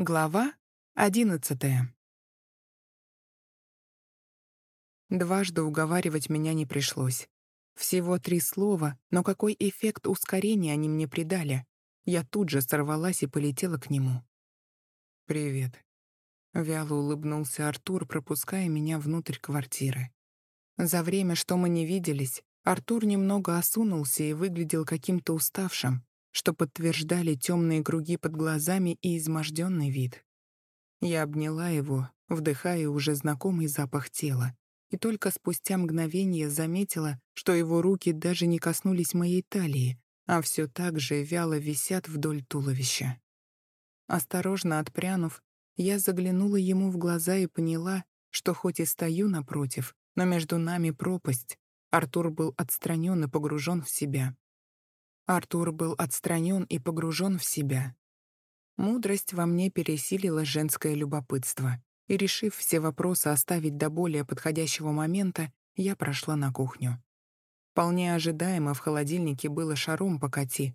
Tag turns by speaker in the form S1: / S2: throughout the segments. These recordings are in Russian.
S1: Глава одиннадцатая. Дважды уговаривать меня не пришлось. Всего три слова, но какой эффект ускорения они мне придали. Я тут же сорвалась и полетела к нему. «Привет». Вяло улыбнулся Артур, пропуская меня внутрь квартиры. За время, что мы не виделись, Артур немного осунулся и выглядел каким-то уставшим, что подтверждали темные круги под глазами и изможденный вид. Я обняла его, вдыхая уже знакомый запах тела, и только спустя мгновение заметила, что его руки даже не коснулись моей талии, а все так же вяло висят вдоль туловища. Осторожно отпрянув, я заглянула ему в глаза и поняла, что хоть и стою напротив, но между нами пропасть. Артур был отстранен и погружен в себя. Артур был отстранен и погружен в себя. Мудрость во мне пересилила женское любопытство, и, решив все вопросы оставить до более подходящего момента, я прошла на кухню. Вполне ожидаемо в холодильнике было шаром покати.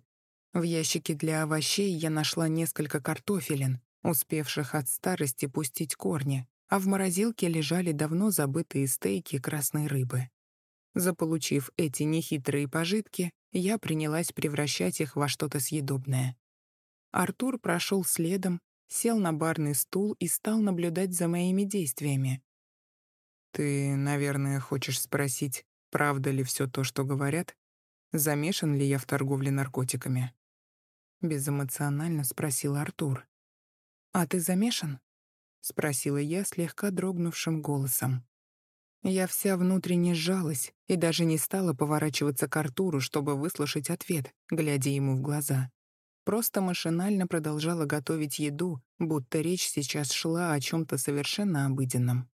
S1: В ящике для овощей я нашла несколько картофелин, успевших от старости пустить корни, а в морозилке лежали давно забытые стейки красной рыбы. Заполучив эти нехитрые пожитки, я принялась превращать их во что-то съедобное. Артур прошел следом, сел на барный стул и стал наблюдать за моими действиями. «Ты, наверное, хочешь спросить, правда ли все то, что говорят? Замешан ли я в торговле наркотиками?» Безэмоционально спросил Артур. «А ты замешан?» — спросила я слегка дрогнувшим голосом. Я вся внутренне сжалась и даже не стала поворачиваться к Артуру, чтобы выслушать ответ, глядя ему в глаза. Просто машинально продолжала готовить еду, будто речь сейчас шла о чем-то совершенно обыденном.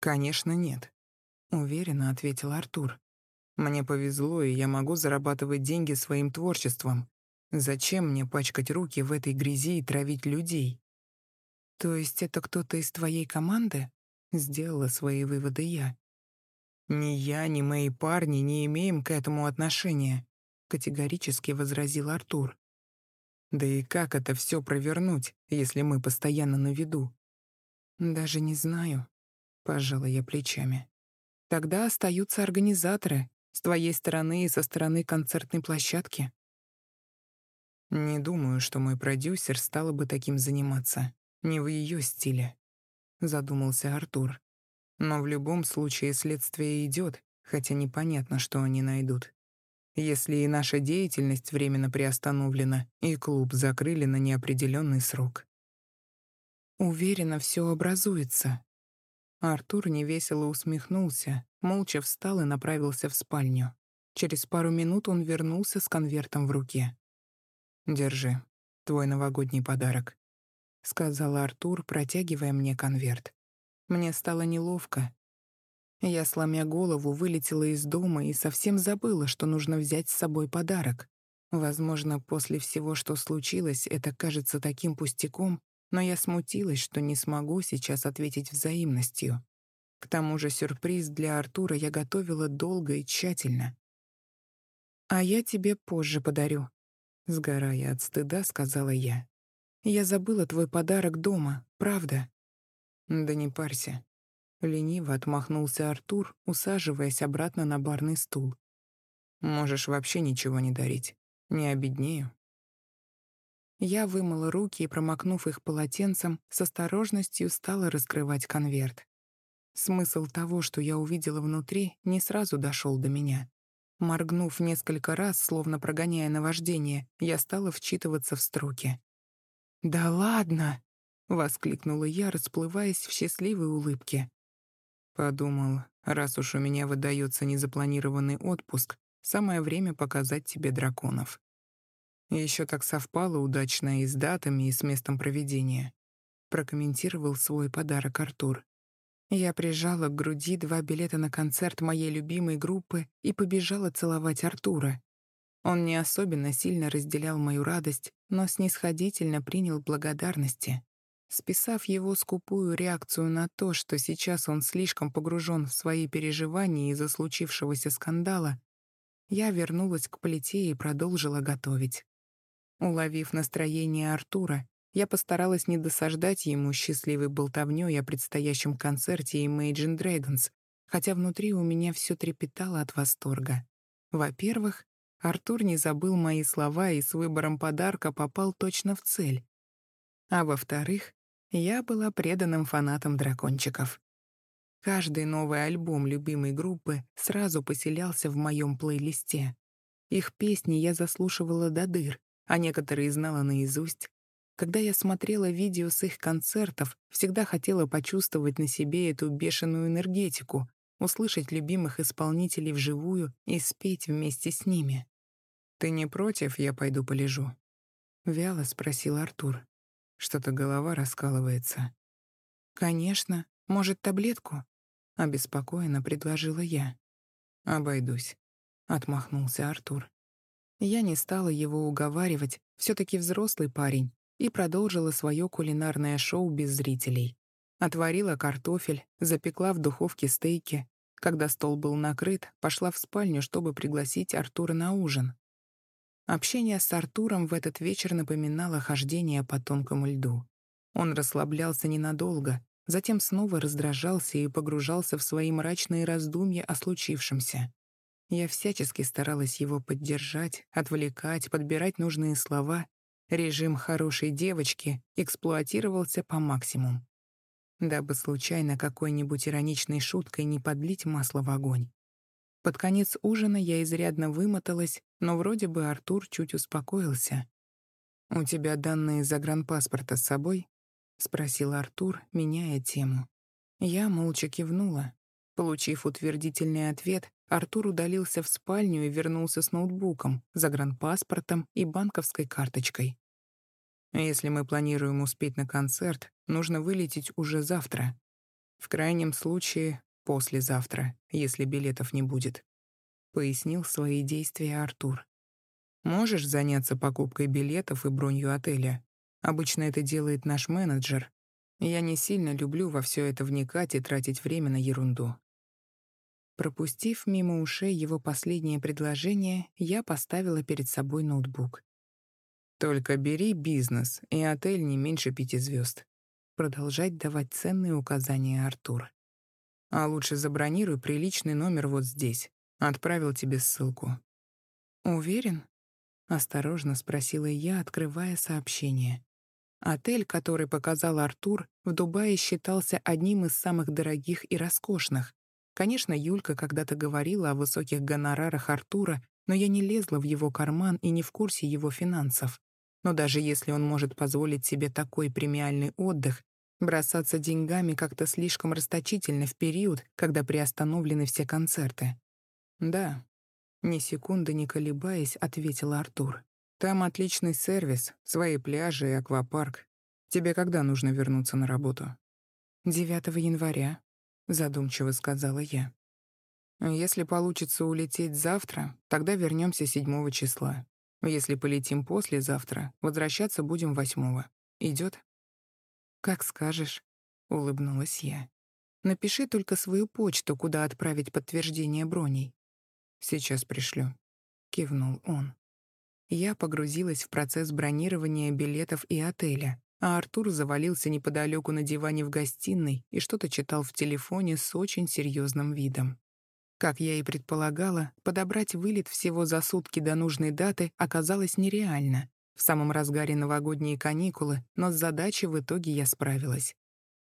S1: «Конечно, нет», — уверенно ответил Артур. «Мне повезло, и я могу зарабатывать деньги своим творчеством. Зачем мне пачкать руки в этой грязи и травить людей?» «То есть это кто-то из твоей команды?» Сделала свои выводы я. «Ни я, ни мои парни не имеем к этому отношения», категорически возразил Артур. «Да и как это все провернуть, если мы постоянно на виду?» «Даже не знаю», — пожала я плечами. «Тогда остаются организаторы, с твоей стороны и со стороны концертной площадки». «Не думаю, что мой продюсер стал бы таким заниматься. Не в ее стиле задумался Артур. Но в любом случае следствие идет, хотя непонятно, что они найдут. Если и наша деятельность временно приостановлена, и клуб закрыли на неопределенный срок. Уверенно все образуется. Артур невесело усмехнулся, молча встал и направился в спальню. Через пару минут он вернулся с конвертом в руке. «Держи, твой новогодний подарок. — сказал Артур, протягивая мне конверт. Мне стало неловко. Я, сломя голову, вылетела из дома и совсем забыла, что нужно взять с собой подарок. Возможно, после всего, что случилось, это кажется таким пустяком, но я смутилась, что не смогу сейчас ответить взаимностью. К тому же сюрприз для Артура я готовила долго и тщательно. «А я тебе позже подарю», — сгорая от стыда, сказала я. Я забыла твой подарок дома, правда?» «Да не парься». Лениво отмахнулся Артур, усаживаясь обратно на барный стул. «Можешь вообще ничего не дарить. Не обеднею». Я вымыла руки и, промокнув их полотенцем, с осторожностью стала раскрывать конверт. Смысл того, что я увидела внутри, не сразу дошел до меня. Моргнув несколько раз, словно прогоняя наваждение, я стала вчитываться в строки. «Да ладно!» — воскликнула я, расплываясь в счастливой улыбке. Подумал, раз уж у меня выдается незапланированный отпуск, самое время показать тебе драконов. Еще так совпало удачно и с датами, и с местом проведения. Прокомментировал свой подарок Артур. Я прижала к груди два билета на концерт моей любимой группы и побежала целовать Артура, он не особенно сильно разделял мою радость, но снисходительно принял благодарности. Списав его скупую реакцию на то, что сейчас он слишком погружен в свои переживания из-за случившегося скандала, я вернулась к плите и продолжила готовить. Уловив настроение Артура, Я постаралась не досаждать ему счастливой болтовнёй о предстоящем концерте Imagine Dragons, хотя внутри у меня все трепетало от восторга. Во-первых, Артур не забыл мои слова и с выбором подарка попал точно в цель. А во-вторых, я была преданным фанатом дракончиков. Каждый новый альбом любимой группы сразу поселялся в моем плейлисте. Их песни я заслушивала до дыр, а некоторые знала наизусть. Когда я смотрела видео с их концертов, всегда хотела почувствовать на себе эту бешеную энергетику, услышать любимых исполнителей вживую и спеть вместе с ними. «Ты не против, я пойду полежу?» — вяло спросил Артур. Что-то голова раскалывается. «Конечно. Может, таблетку?» — обеспокоенно предложила я. «Обойдусь», — отмахнулся Артур. Я не стала его уговаривать, все таки взрослый парень, и продолжила свое кулинарное шоу без зрителей. Отварила картофель, запекла в духовке стейки. Когда стол был накрыт, пошла в спальню, чтобы пригласить Артура на ужин. Общение с Артуром в этот вечер напоминало хождение по тонкому льду. Он расслаблялся ненадолго, затем снова раздражался и погружался в свои мрачные раздумья о случившемся. Я всячески старалась его поддержать, отвлекать, подбирать нужные слова. Режим хорошей девочки эксплуатировался по максимуму. Дабы случайно какой-нибудь ироничной шуткой не подлить масло в огонь. Под конец ужина я изрядно вымоталась, но вроде бы Артур чуть успокоился. «У тебя данные загранпаспорта с собой?» — спросил Артур, меняя тему. Я молча кивнула. Получив утвердительный ответ, Артур удалился в спальню и вернулся с ноутбуком, загранпаспортом и банковской карточкой. Если мы планируем успеть на концерт, нужно вылететь уже завтра. В крайнем случае, послезавтра, если билетов не будет. Пояснил свои действия Артур. Можешь заняться покупкой билетов и бронью отеля? Обычно это делает наш менеджер. Я не сильно люблю во все это вникать и тратить время на ерунду. Пропустив мимо ушей его последнее предложение, я поставила перед собой ноутбук. «Только бери бизнес, и отель не меньше пяти звезд. Продолжать давать ценные указания Артур. «А лучше забронируй приличный номер вот здесь. Отправил тебе ссылку». «Уверен?» — осторожно спросила я, открывая сообщение. Отель, который показал Артур, в Дубае считался одним из самых дорогих и роскошных, Конечно, Юлька когда-то говорила о высоких гонорарах Артура, но я не лезла в его карман и не в курсе его финансов. Но даже если он может позволить себе такой премиальный отдых, бросаться деньгами как-то слишком расточительно в период, когда приостановлены все концерты. «Да», — ни секунды не колебаясь, ответил Артур. «Там отличный сервис, свои пляжи и аквапарк. Тебе когда нужно вернуться на работу?» «9 января», задумчиво сказала я. Если получится улететь завтра, тогда вернемся 7 числа. Если полетим послезавтра, возвращаться будем 8. Идет? Как скажешь, улыбнулась я. Напиши только свою почту, куда отправить подтверждение броней. Сейчас пришлю, кивнул он. Я погрузилась в процесс бронирования билетов и отеля, а Артур завалился неподалеку на диване в гостиной и что-то читал в телефоне с очень серьезным видом. Как я и предполагала, подобрать вылет всего за сутки до нужной даты оказалось нереально. В самом разгаре новогодние каникулы, но с задачей в итоге я справилась.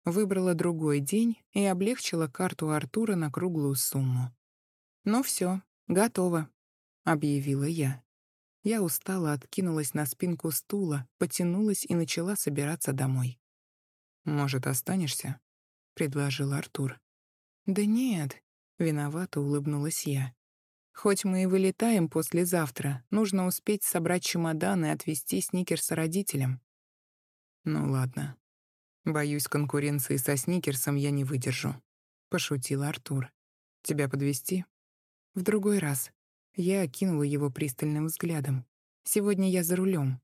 S1: Выбрала другой день и облегчила карту Артура на круглую сумму. «Ну все, готово», — объявила я. Я устала, откинулась на спинку стула, потянулась и начала собираться домой. «Может, останешься?» — предложил Артур. «Да нет», — виновато улыбнулась я. «Хоть мы и вылетаем послезавтра, нужно успеть собрать чемодан и отвезти Сникерса родителям». «Ну ладно. Боюсь, конкуренции со Сникерсом я не выдержу», — пошутил Артур. «Тебя подвести? «В другой раз», я окинула его пристальным взглядом. «Сегодня я за рулем.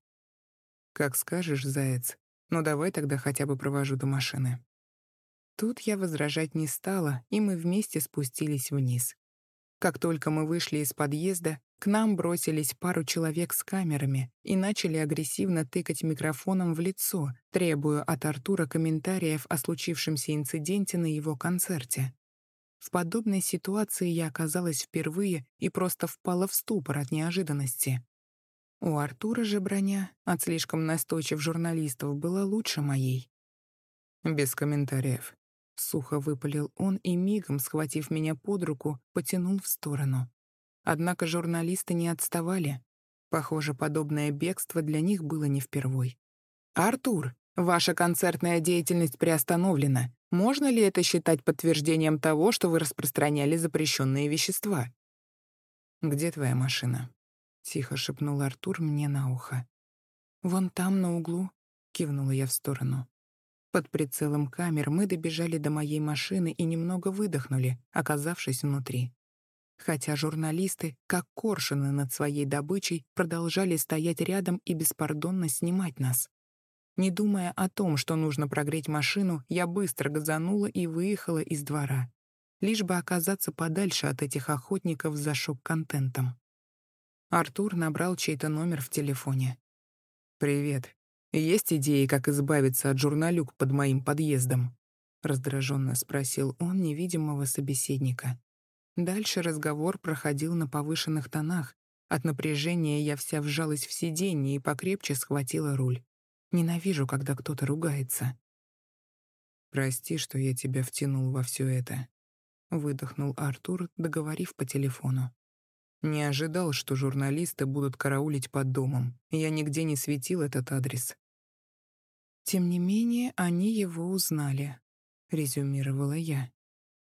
S1: «Как скажешь, заяц. Но давай тогда хотя бы провожу до машины». Тут я возражать не стала, и мы вместе спустились вниз. Как только мы вышли из подъезда, К нам бросились пару человек с камерами и начали агрессивно тыкать микрофоном в лицо, требуя от Артура комментариев о случившемся инциденте на его концерте. В подобной ситуации я оказалась впервые и просто впала в ступор от неожиданности. У Артура же броня от слишком настойчив журналистов была лучше моей. Без комментариев. Сухо выпалил он и мигом, схватив меня под руку, потянул в сторону. Однако журналисты не отставали. Похоже, подобное бегство для них было не впервой. «Артур, ваша концертная деятельность приостановлена. Можно ли это считать подтверждением того, что вы распространяли запрещенные вещества?» «Где твоя машина?» — тихо шепнул Артур мне на ухо. «Вон там, на углу», — кивнула я в сторону. Под прицелом камер мы добежали до моей машины и немного выдохнули, оказавшись внутри хотя журналисты, как коршуны над своей добычей, продолжали стоять рядом и беспардонно снимать нас. Не думая о том, что нужно прогреть машину, я быстро газанула и выехала из двора, лишь бы оказаться подальше от этих охотников за шок-контентом. Артур набрал чей-то номер в телефоне. «Привет. Есть идеи, как избавиться от журналюк под моим подъездом?» — раздраженно спросил он невидимого собеседника. Дальше разговор проходил на повышенных тонах. От напряжения я вся вжалась в сиденье и покрепче схватила руль. Ненавижу, когда кто-то ругается. «Прости, что я тебя втянул во все это», — выдохнул Артур, договорив по телефону. «Не ожидал, что журналисты будут караулить под домом. Я нигде не светил этот адрес». «Тем не менее, они его узнали», — резюмировала я.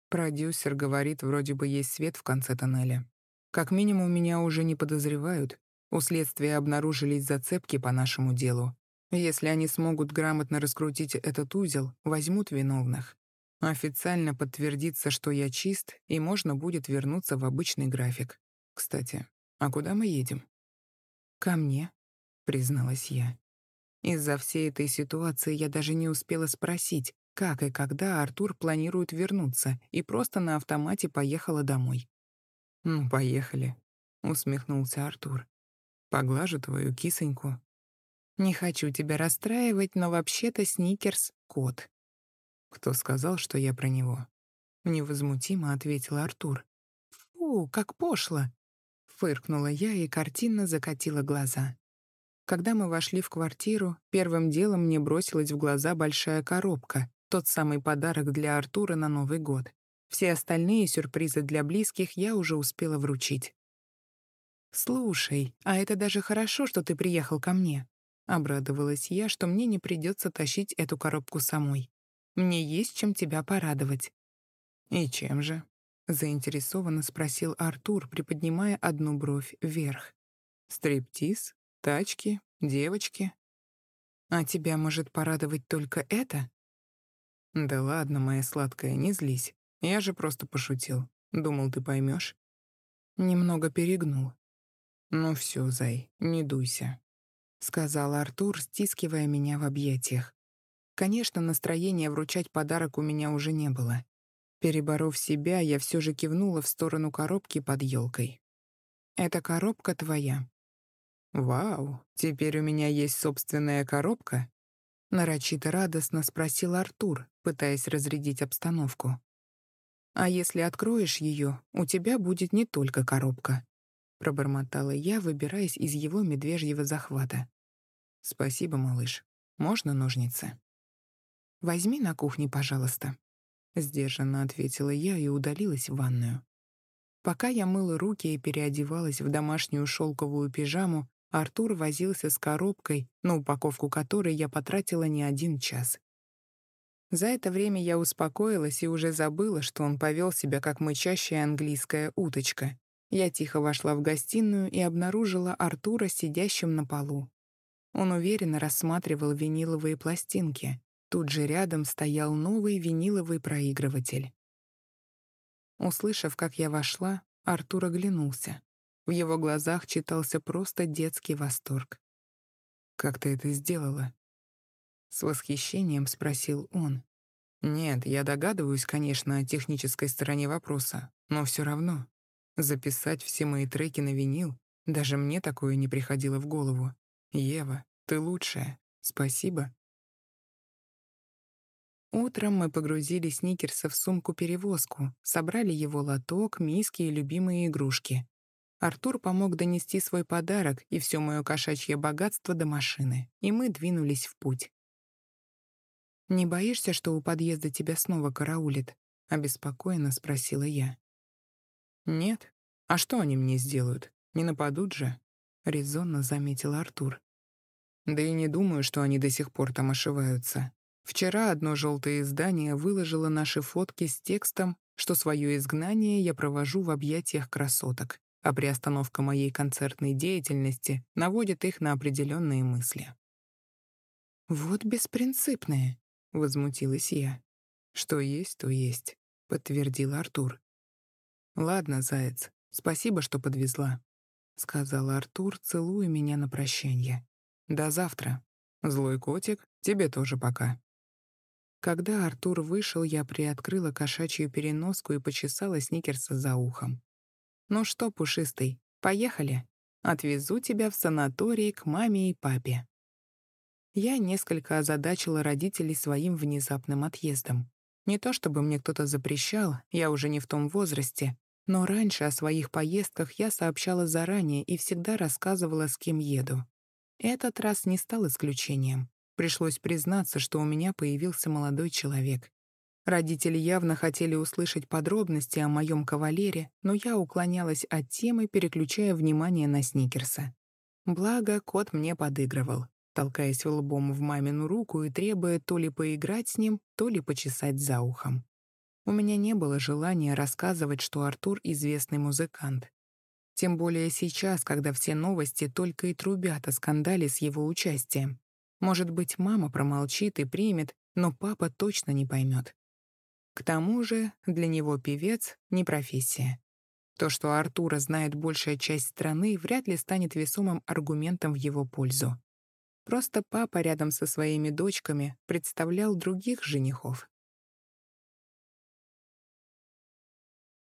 S1: Продюсер говорит, вроде бы есть свет в конце тоннеля. Как минимум, меня уже не подозревают. У следствия обнаружились зацепки по нашему делу. Если они смогут грамотно раскрутить этот узел, возьмут виновных. Официально подтвердится, что я чист, и можно будет вернуться в обычный график. Кстати, а куда мы едем? «Ко мне», — призналась я. Из-за всей этой ситуации я даже не успела спросить, как и когда Артур планирует вернуться, и просто на автомате поехала домой. «Ну, поехали», — усмехнулся Артур. «Поглажу твою кисоньку». «Не хочу тебя расстраивать, но вообще-то Сникерс — кот». «Кто сказал, что я про него?» Невозмутимо ответил Артур. «Фу, как пошло!» Фыркнула я и картинно закатила глаза. Когда мы вошли в квартиру, первым делом мне бросилась в глаза большая коробка, тот самый подарок для Артура на Новый год. Все остальные сюрпризы для близких я уже успела вручить. «Слушай, а это даже хорошо, что ты приехал ко мне», — обрадовалась я, что мне не придется тащить эту коробку самой. «Мне есть чем тебя порадовать». «И чем же?» — заинтересованно спросил Артур, приподнимая одну бровь вверх. «Стриптиз? Тачки? Девочки?» «А тебя может порадовать только это?» «Да ладно, моя сладкая, не злись. Я же просто пошутил. Думал, ты поймешь. Немного перегнул. «Ну все, зай, не дуйся», — сказал Артур, стискивая меня в объятиях. Конечно, настроения вручать подарок у меня уже не было. Переборов себя, я все же кивнула в сторону коробки под елкой. «Эта коробка твоя». «Вау, теперь у меня есть собственная коробка?» Нарочито радостно спросил Артур, пытаясь разрядить обстановку. «А если откроешь ее, у тебя будет не только коробка», пробормотала я, выбираясь из его медвежьего захвата. «Спасибо, малыш. Можно ножницы?» «Возьми на кухне, пожалуйста», — сдержанно ответила я и удалилась в ванную. Пока я мыла руки и переодевалась в домашнюю шелковую пижаму, Артур возился с коробкой, на упаковку которой я потратила не один час. За это время я успокоилась и уже забыла, что он повел себя как мычащая английская уточка. Я тихо вошла в гостиную и обнаружила Артура сидящим на полу. Он уверенно рассматривал виниловые пластинки. Тут же рядом стоял новый виниловый проигрыватель. Услышав, как я вошла, Артур оглянулся. В его глазах читался просто детский восторг. «Как ты это сделала?» С восхищением спросил он. «Нет, я догадываюсь, конечно, о технической стороне вопроса, но все равно. Записать все мои треки на винил? Даже мне такое не приходило в голову. Ева, ты лучшая. Спасибо. Утром мы погрузили Сникерса в сумку-перевозку, собрали его лоток, миски и любимые игрушки. Артур помог донести свой подарок и все мое кошачье богатство до машины, и мы двинулись в путь. «Не боишься, что у подъезда тебя снова караулит?» — обеспокоенно спросила я. «Нет. А что они мне сделают? Не нападут же?» — резонно заметил Артур. «Да и не думаю, что они до сих пор там ошиваются. Вчера одно желтое издание выложило наши фотки с текстом, что свое изгнание я провожу в объятиях красоток, а приостановка моей концертной деятельности наводит их на определенные мысли. «Вот беспринципные», — возмутилась я. «Что есть, то есть», — подтвердил Артур. «Ладно, заяц, спасибо, что подвезла», — сказал Артур, целуя меня на прощание. «До завтра. Злой котик, тебе тоже пока». Когда Артур вышел, я приоткрыла кошачью переноску и почесала Сникерса за ухом. «Ну что, пушистый, поехали. Отвезу тебя в санаторий к маме и папе». Я несколько озадачила родителей своим внезапным отъездом. Не то чтобы мне кто-то запрещал, я уже не в том возрасте, но раньше о своих поездках я сообщала заранее и всегда рассказывала, с кем еду. Этот раз не стал исключением. Пришлось признаться, что у меня появился молодой человек. Родители явно хотели услышать подробности о моем кавалере, но я уклонялась от темы, переключая внимание на Сникерса. Благо, кот мне подыгрывал, толкаясь лбом в мамину руку и требуя то ли поиграть с ним, то ли почесать за ухом. У меня не было желания рассказывать, что Артур — известный музыкант. Тем более сейчас, когда все новости только и трубят о скандале с его участием. Может быть, мама промолчит и примет, но папа точно не поймет. К тому же для него певец — не профессия. То, что Артура знает большая часть страны, вряд ли станет весомым аргументом в его пользу. Просто папа рядом со своими дочками представлял других женихов.